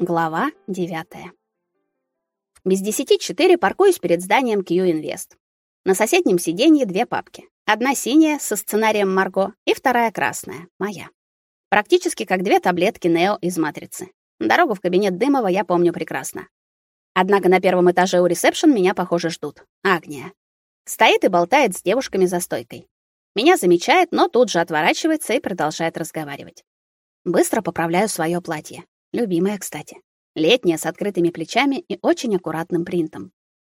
Глава 9. Без десяти четыре паркуюсь перед зданием Q Invest. На соседнем сиденье две папки. Одна синяя со сценарием Марго и вторая красная, моя. Практически как две таблетки Нео из матрицы. Дорогу в кабинет Дымова я помню прекрасно. Однако на первом этаже у ресепшн меня, похоже, ждут. Агния. Стоит и болтает с девушками за стойкой. Меня замечает, но тут же отворачивается и продолжает разговаривать. Быстро поправляю свое платье. Любимая, кстати. Летняя с открытыми плечами и очень аккуратным принтом.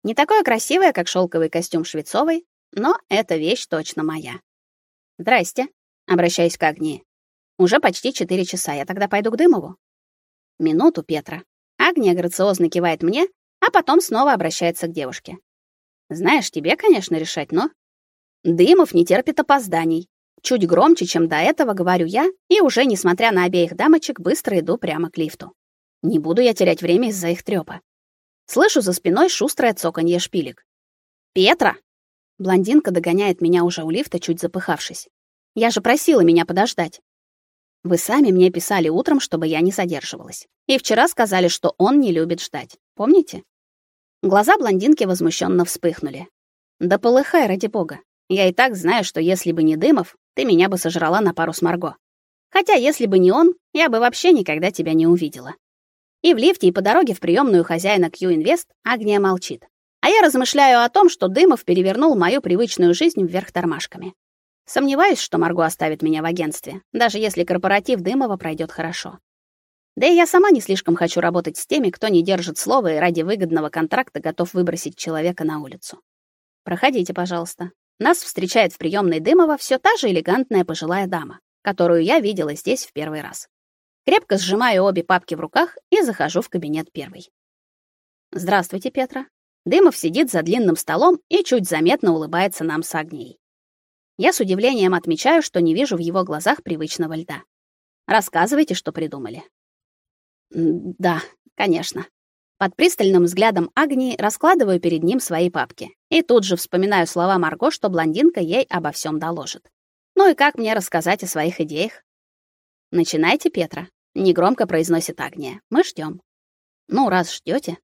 Не такое красивое, как шелковый костюм Швецовой, но эта вещь точно моя. Здрасте, обращаюсь к Агнии. Уже почти четыре часа. Я тогда пойду к Дымову. Минуту, Петра. Агния грациозно кивает мне, а потом снова обращается к девушке. Знаешь, тебе, конечно, решать, но Дымов не терпит опозданий. Чуть громче, чем до этого, говорю я, и уже, несмотря на обеих дамочек, быстро иду прямо к лифту. Не буду я терять время из-за их трёпа. Слышу за спиной шустрое цоканье шпилек. «Петра!» Блондинка догоняет меня уже у лифта, чуть запыхавшись. «Я же просила меня подождать». «Вы сами мне писали утром, чтобы я не задерживалась. И вчера сказали, что он не любит ждать. Помните?» Глаза блондинки возмущенно вспыхнули. «Да полыхай, ради бога. Я и так знаю, что если бы не Дымов, ты меня бы сожрала на пару с Марго. Хотя если бы не он, я бы вообще никогда тебя не увидела. И в лифте, и по дороге в приемную хозяина Q Invest Агния молчит. А я размышляю о том, что Дымов перевернул мою привычную жизнь вверх тормашками. Сомневаюсь, что Марго оставит меня в агентстве, даже если корпоратив Дымова пройдет хорошо. Да и я сама не слишком хочу работать с теми, кто не держит слова и ради выгодного контракта готов выбросить человека на улицу. Проходите, пожалуйста. Нас встречает в приемной Дымова все та же элегантная пожилая дама, которую я видела здесь в первый раз. Крепко сжимаю обе папки в руках и захожу в кабинет первой. Здравствуйте, Петра. Дымов сидит за длинным столом и чуть заметно улыбается нам с Агнией. Я с удивлением отмечаю, что не вижу в его глазах привычного льда. Рассказывайте, что придумали. Да, конечно. Под пристальным взглядом Агнии раскладываю перед ним свои папки. И тут же вспоминаю слова Марго, что блондинка ей обо всем доложит. Ну и как мне рассказать о своих идеях? Начинайте, Петра, негромко произносит Агния. Мы ждем. Ну, раз ждете.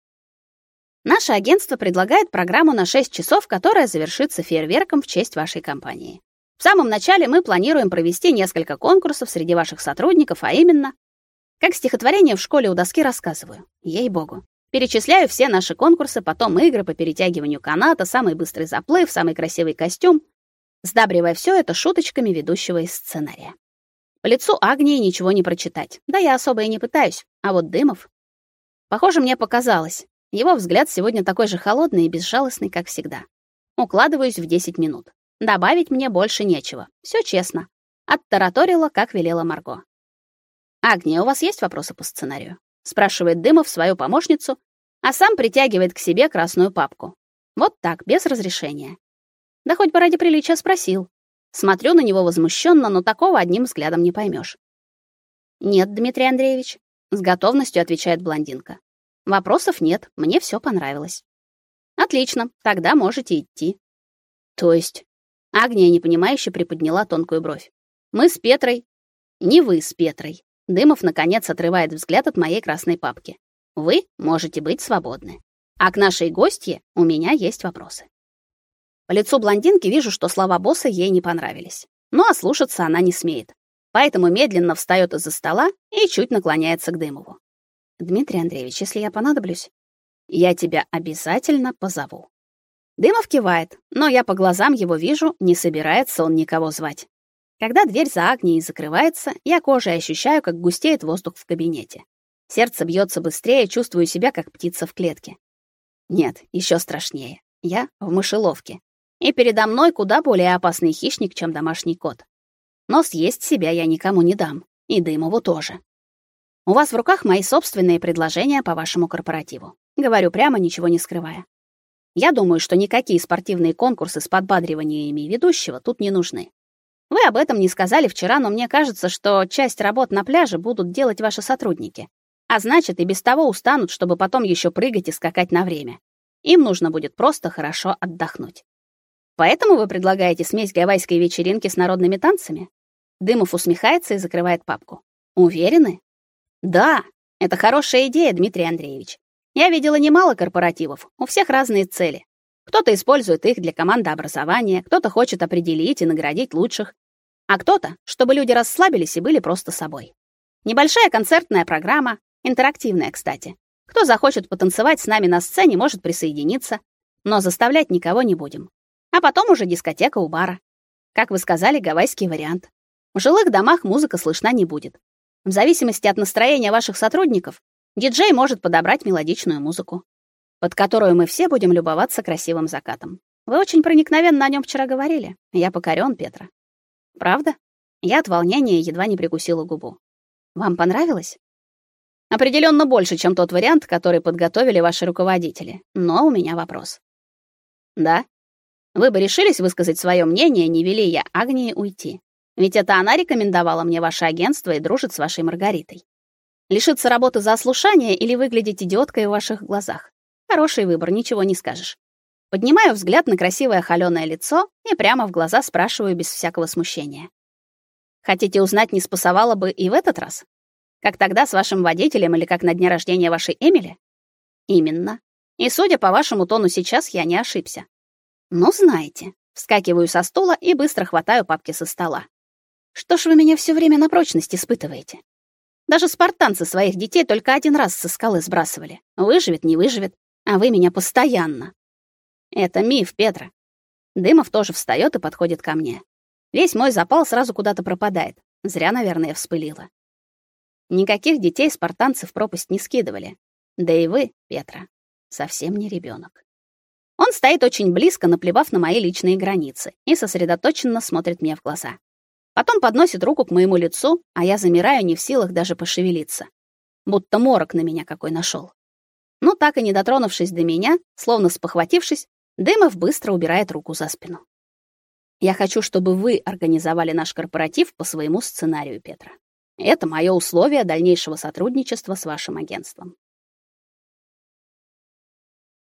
Наше агентство предлагает программу на 6 часов, которая завершится фейерверком в честь вашей компании. В самом начале мы планируем провести несколько конкурсов среди ваших сотрудников, а именно, как стихотворение в школе у доски рассказываю. Ей-богу. Перечисляю все наши конкурсы, потом игры по перетягиванию каната, самый быстрый заплыв, самый красивый костюм, сдабривая все это шуточками ведущего из сценария. По лицу Агнии ничего не прочитать. Да я особо и не пытаюсь. А вот Дымов, похоже, мне показалось. Его взгляд сегодня такой же холодный и безжалостный, как всегда. Укладываюсь в 10 минут. Добавить мне больше нечего. Все честно. Оттараторила, как велела Марго. Агния, у вас есть вопросы по сценарию? Спрашивает Дымов свою помощницу, а сам притягивает к себе красную папку. Вот так, без разрешения. Да хоть бы ради приличия спросил. Смотрю на него возмущенно, но такого одним взглядом не поймешь. Нет, Дмитрий Андреевич, с готовностью отвечает блондинка. Вопросов нет, мне все понравилось. Отлично, тогда можете идти. То есть Агния непонимающе приподняла тонкую бровь. Мы с Петрой, не вы с Петрой, Дымов наконец отрывает взгляд от моей красной папки. Вы можете быть свободны. А к нашей гостье у меня есть вопросы. По лицу блондинки вижу, что слова босса ей не понравились. Но ослушаться она не смеет. Поэтому медленно встает из-за стола и чуть наклоняется к Дымову. Дмитрий Андреевич, если я понадоблюсь, я тебя обязательно позову. Дымов кивает, но я по глазам его вижу, не собирается он никого звать. Когда дверь за Агнией закрывается, я кожей ощущаю, как густеет воздух в кабинете. Сердце бьется быстрее, чувствую себя как птица в клетке. Нет, еще страшнее. Я в мышеловке. И передо мной куда более опасный хищник, чем домашний кот. Но съесть себя я никому не дам, и Дымову тоже. У вас в руках мои собственные предложения по вашему корпоративу. Говорю прямо, ничего не скрывая. Я думаю, что никакие спортивные конкурсы с подбадриваниями ведущего тут не нужны. Вы об этом не сказали вчера, но мне кажется, что часть работ на пляже будут делать ваши сотрудники. А значит, и без того устанут, чтобы потом еще прыгать и скакать на время. Им нужно будет просто хорошо отдохнуть. Поэтому вы предлагаете смесь гавайской вечеринки с народными танцами? Дымов усмехается и закрывает папку. Уверены? Да, Это хорошая идея, Дмитрий Андреевич. Я видела немало корпоративов. У всех разные цели. Кто-то использует их для командообразования, кто-то хочет определить и наградить лучших, а кто-то, чтобы люди расслабились и были просто собой. Небольшая концертная программа, интерактивная, кстати. Кто захочет потанцевать с нами на сцене, может присоединиться, но заставлять никого не будем. А потом уже дискотека у бара. Как вы сказали, гавайский вариант. В жилых домах музыка слышна не будет. В зависимости от настроения ваших сотрудников, диджей может подобрать мелодичную музыку, под которую мы все будем любоваться красивым закатом. Вы очень проникновенно о нем вчера говорили. Я покорен, Петра. Правда? Я от волнения едва не прикусила губу. Вам понравилось? Определенно больше, чем тот вариант, который подготовили ваши руководители. Но у меня вопрос. Да. Вы бы решились высказать свое мнение, не вели я Агнии уйти. Ведь это она рекомендовала мне ваше агентство и дружит с вашей Маргаритой. Лишиться работы за ослушание или выглядеть идиоткой в ваших глазах? Хороший выбор, ничего не скажешь. Поднимаю взгляд на красивое холёное лицо и прямо в глаза спрашиваю без всякого смущения. Хотите узнать, не спасовало бы и в этот раз? Как тогда с вашим водителем или как на дне рождения вашей Эмили? Именно. И судя по вашему тону сейчас, я не ошибся. Ну, знаете, вскакиваю со стула и быстро хватаю папки со стола. Что ж вы меня все время на прочность испытываете? Даже спартанцы своих детей только один раз со скалы сбрасывали. Выживет, не выживет, а вы меня постоянно. Это миф, Петра. Дымов тоже встаёт и подходит ко мне. Весь мой запал сразу куда-то пропадает. Зря, наверное, вспылила. Никаких детей спартанцы в пропасть не скидывали. Да и вы, Петра, совсем не ребёнок. Он стоит очень близко, наплевав на мои личные границы, и сосредоточенно смотрит мне в глаза. Потом подносит руку к моему лицу, а я замираю, не в силах даже пошевелиться. Будто морок на меня какой нашел. Но так и не дотронувшись до меня, словно спохватившись, Дымов быстро убирает руку за спину. Я хочу, чтобы вы организовали наш корпоратив по своему сценарию, Петра. Это мое условие дальнейшего сотрудничества с вашим агентством.